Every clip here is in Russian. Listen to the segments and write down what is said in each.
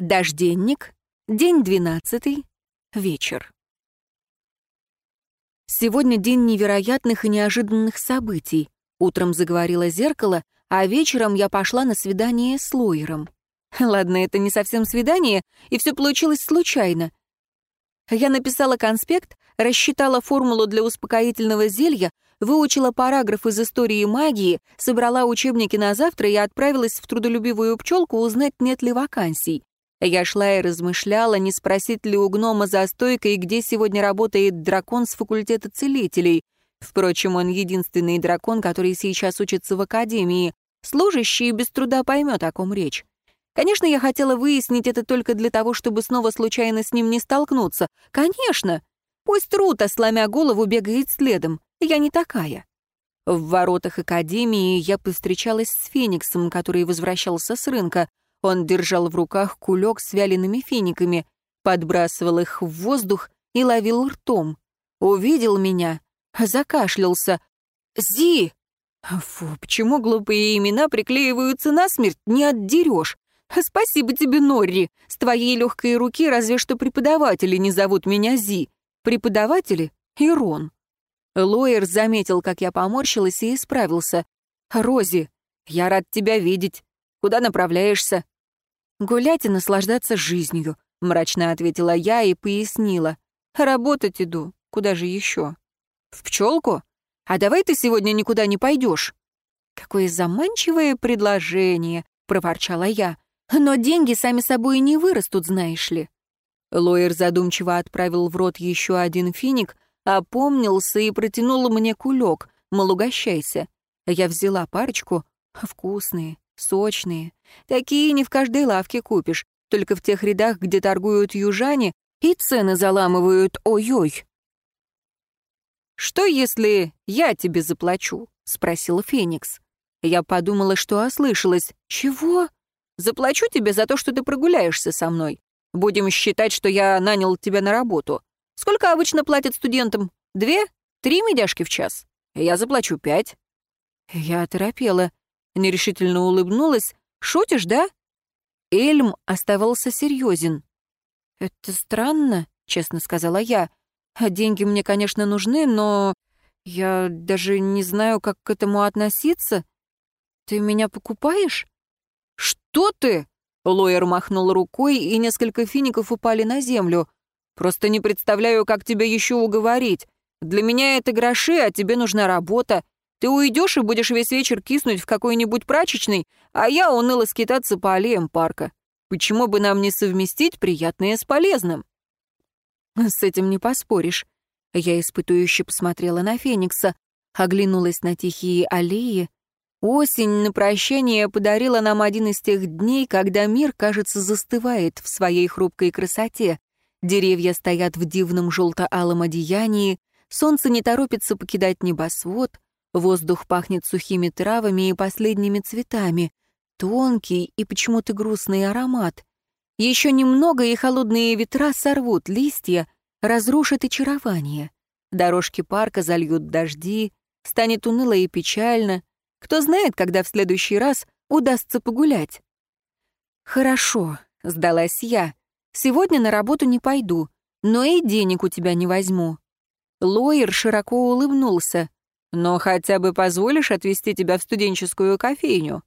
Дожденник. День двенадцатый. Вечер. Сегодня день невероятных и неожиданных событий. Утром заговорило зеркало, а вечером я пошла на свидание с Лойером. Ладно, это не совсем свидание, и все получилось случайно. Я написала конспект, рассчитала формулу для успокоительного зелья, выучила параграф из истории магии, собрала учебники на завтра и отправилась в трудолюбивую пчелку узнать, нет ли вакансий. Я шла и размышляла, не спросить ли у гнома за стойкой, где сегодня работает дракон с факультета целителей. Впрочем, он единственный дракон, который сейчас учится в академии. Служащий без труда поймет, о ком речь. Конечно, я хотела выяснить это только для того, чтобы снова случайно с ним не столкнуться. Конечно! Пусть Рута, сломя голову, бегает следом. Я не такая. В воротах Академии я повстречалась с Фениксом, который возвращался с рынка. Он держал в руках кулек с вялеными финиками, подбрасывал их в воздух и ловил ртом. Увидел меня, закашлялся. «Зи!» Фу, почему глупые имена приклеиваются насмерть, не отдерешь? «Спасибо тебе, Норри. С твоей легкой руки разве что преподаватели не зовут меня Зи. Преподаватели — Ирон». Лоер заметил, как я поморщилась, и исправился. «Рози, я рад тебя видеть. Куда направляешься?» «Гулять и наслаждаться жизнью», — мрачно ответила я и пояснила. «Работать иду. Куда же еще?» «В пчелку? А давай ты сегодня никуда не пойдешь?» «Какое заманчивое предложение», — проворчала я. Но деньги сами собой не вырастут, знаешь ли». Лоер задумчиво отправил в рот еще один финик, опомнился и протянул мне кулек, мол, угощайся. Я взяла парочку. Вкусные, сочные. Такие не в каждой лавке купишь, только в тех рядах, где торгуют южане, и цены заламывают ой-ой. «Что, если я тебе заплачу?» — спросил Феникс. Я подумала, что ослышалась. «Чего?» Заплачу тебе за то, что ты прогуляешься со мной. Будем считать, что я нанял тебя на работу. Сколько обычно платят студентам? Две? Три медяшки в час? Я заплачу пять». Я оторопела, нерешительно улыбнулась. «Шутишь, да?» Эльм оставался серьезен. «Это странно», — честно сказала я. «Деньги мне, конечно, нужны, но я даже не знаю, как к этому относиться. Ты меня покупаешь?» «Что ты?» Лоер махнул рукой, и несколько фиников упали на землю. «Просто не представляю, как тебя еще уговорить. Для меня это гроши, а тебе нужна работа. Ты уйдешь и будешь весь вечер киснуть в какой-нибудь прачечной, а я уныло скитаться по аллеям парка. Почему бы нам не совместить приятное с полезным?» «С этим не поспоришь». Я испытующе посмотрела на Феникса, оглянулась на тихие аллеи, Осень на прощание подарила нам один из тех дней, когда мир, кажется, застывает в своей хрупкой красоте. Деревья стоят в дивном желто-алом одеянии, солнце не торопится покидать небосвод, воздух пахнет сухими травами и последними цветами, тонкий и почему-то грустный аромат. Еще немного, и холодные ветра сорвут листья, разрушат очарование. Дорожки парка зальют дожди, станет уныло и печально — кто знает, когда в следующий раз удастся погулять. «Хорошо», — сдалась я. «Сегодня на работу не пойду, но и денег у тебя не возьму». Лоер широко улыбнулся. «Но хотя бы позволишь отвезти тебя в студенческую кофейню?»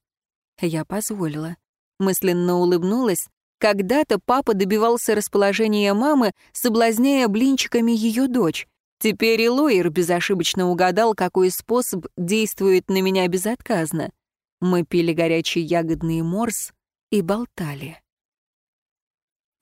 Я позволила. Мысленно улыбнулась. Когда-то папа добивался расположения мамы, соблазняя блинчиками ее дочь. Теперь и Лоир безошибочно угадал, какой способ действует на меня безотказно. Мы пили горячий ягодный морс и болтали.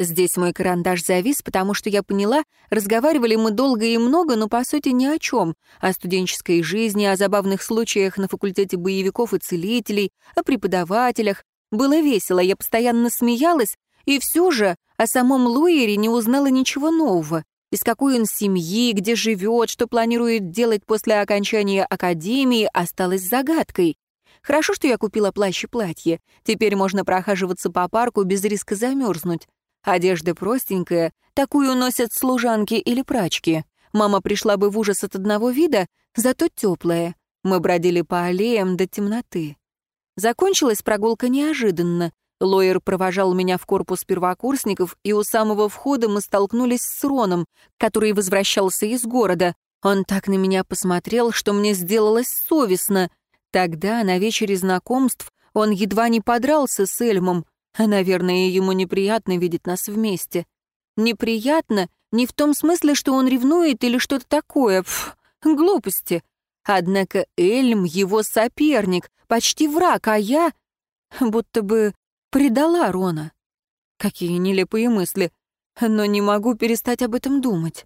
Здесь мой карандаш завис, потому что я поняла, разговаривали мы долго и много, но по сути ни о чем. О студенческой жизни, о забавных случаях на факультете боевиков и целителей, о преподавателях. Было весело, я постоянно смеялась, и все же о самом Луире не узнала ничего нового из какой он семьи, где живет, что планирует делать после окончания академии, осталось загадкой. Хорошо, что я купила плащ и платье. Теперь можно прохаживаться по парку без риска замерзнуть. Одежда простенькая, такую носят служанки или прачки. Мама пришла бы в ужас от одного вида, зато теплая. Мы бродили по аллеям до темноты. Закончилась прогулка неожиданно. Лоер провожал меня в корпус первокурсников, и у самого входа мы столкнулись с Роном, который возвращался из города. Он так на меня посмотрел, что мне сделалось совестно. Тогда, на вечере знакомств, он едва не подрался с Эльмом, наверное, ему неприятно видеть нас вместе. Неприятно не в том смысле, что он ревнует или что-то такое. Пф, глупости. Однако Эльм — его соперник, почти враг, а я будто бы предала Рона. Какие нелепые мысли. Но не могу перестать об этом думать.